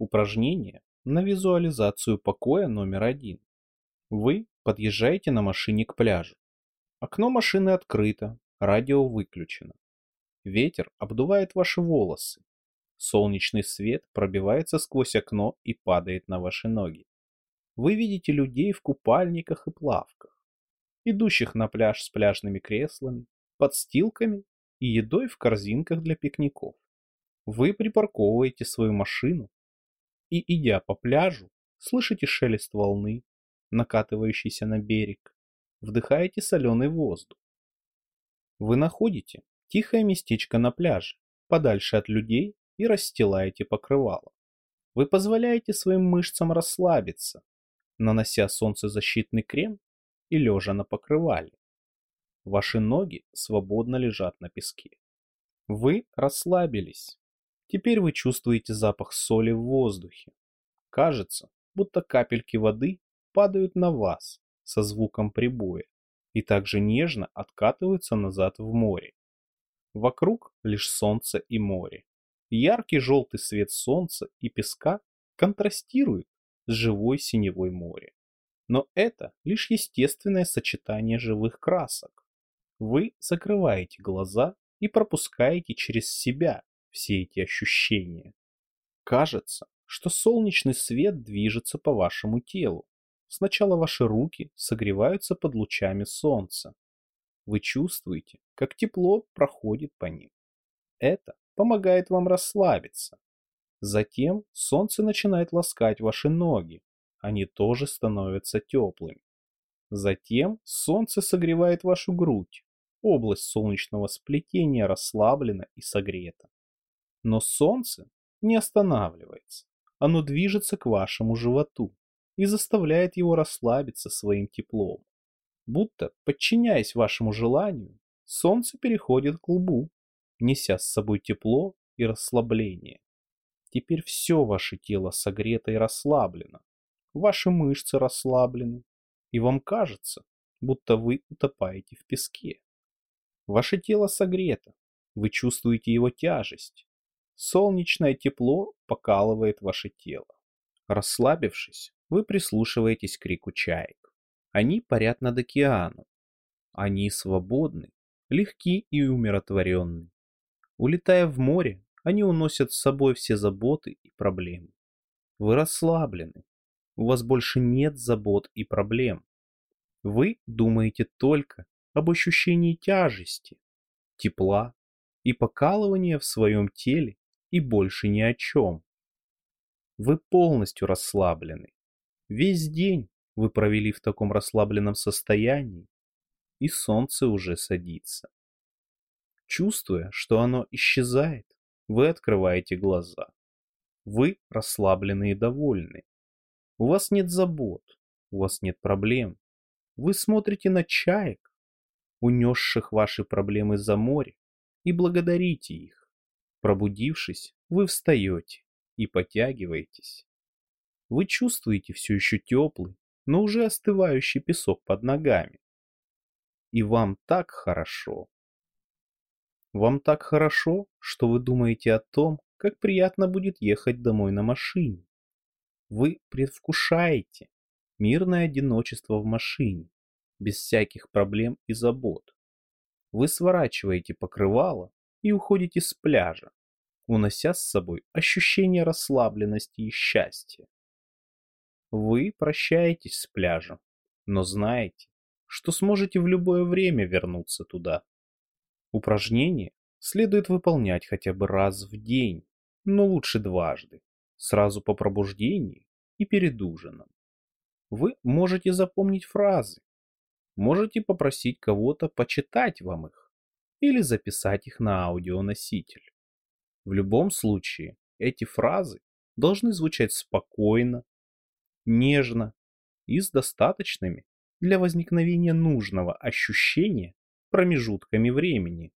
Упражнение на визуализацию покоя номер один. Вы подъезжаете на машине к пляжу. Окно машины открыто, радио выключено. Ветер обдувает ваши волосы. Солнечный свет пробивается сквозь окно и падает на ваши ноги. Вы видите людей в купальниках и плавках, идущих на пляж с пляжными креслами, подстилками и едой в корзинках для пикников. Вы припарковываете свою машину и, идя по пляжу, слышите шелест волны, накатывающийся на берег, вдыхаете соленый воздух. Вы находите тихое местечко на пляже, подальше от людей и расстилаете покрывало. Вы позволяете своим мышцам расслабиться, нанося солнцезащитный крем и лежа на покрывале. Ваши ноги свободно лежат на песке. Вы расслабились. Теперь вы чувствуете запах соли в воздухе. Кажется, будто капельки воды падают на вас со звуком прибоя и также нежно откатываются назад в море. Вокруг лишь солнце и море. Яркий желтый свет солнца и песка контрастирует с живой синевой море. Но это лишь естественное сочетание живых красок. Вы закрываете глаза и пропускаете через себя все эти ощущения. Кажется, что солнечный свет движется по вашему телу. Сначала ваши руки согреваются под лучами солнца. Вы чувствуете, как тепло проходит по ним. Это помогает вам расслабиться. Затем солнце начинает ласкать ваши ноги. Они тоже становятся теплыми. Затем солнце согревает вашу грудь. Область солнечного сплетения расслаблена и согрета. Но солнце не останавливается. Оно движется к вашему животу и заставляет его расслабиться своим теплом. Будто, подчиняясь вашему желанию, солнце переходит к лбу, неся с собой тепло и расслабление. Теперь все ваше тело согрето и расслаблено. Ваши мышцы расслаблены, и вам кажется, будто вы утопаете в песке. Ваше тело согрето, вы чувствуете его тяжесть. Солнечное тепло покалывает ваше тело. Расслабившись, вы прислушиваетесь к крику чаек. Они парят над океаном. Они свободны, легки и умиротворенны. Улетая в море, они уносят с собой все заботы и проблемы. Вы расслаблены. У вас больше нет забот и проблем. Вы думаете только об ощущении тяжести, тепла и покалывания в своем теле и больше ни о чем. Вы полностью расслаблены. Весь день вы провели в таком расслабленном состоянии, и солнце уже садится. Чувствуя, что оно исчезает, вы открываете глаза. Вы расслаблены и довольны. У вас нет забот, у вас нет проблем. Вы смотрите на чаек, унесших ваши проблемы за море, и благодарите их. Пробудившись, вы встаете и потягиваетесь. Вы чувствуете все еще теплый, но уже остывающий песок под ногами. И вам так хорошо. Вам так хорошо, что вы думаете о том, как приятно будет ехать домой на машине. Вы предвкушаете мирное одиночество в машине, без всяких проблем и забот. Вы сворачиваете покрывало и уходите с пляжа, унося с собой ощущение расслабленности и счастья. Вы прощаетесь с пляжем, но знаете, что сможете в любое время вернуться туда. Упражнение следует выполнять хотя бы раз в день, но лучше дважды, сразу по пробуждении и перед ужином. Вы можете запомнить фразы, можете попросить кого-то почитать вам их или записать их на аудионоситель. В любом случае, эти фразы должны звучать спокойно, нежно и с достаточными для возникновения нужного ощущения промежутками времени.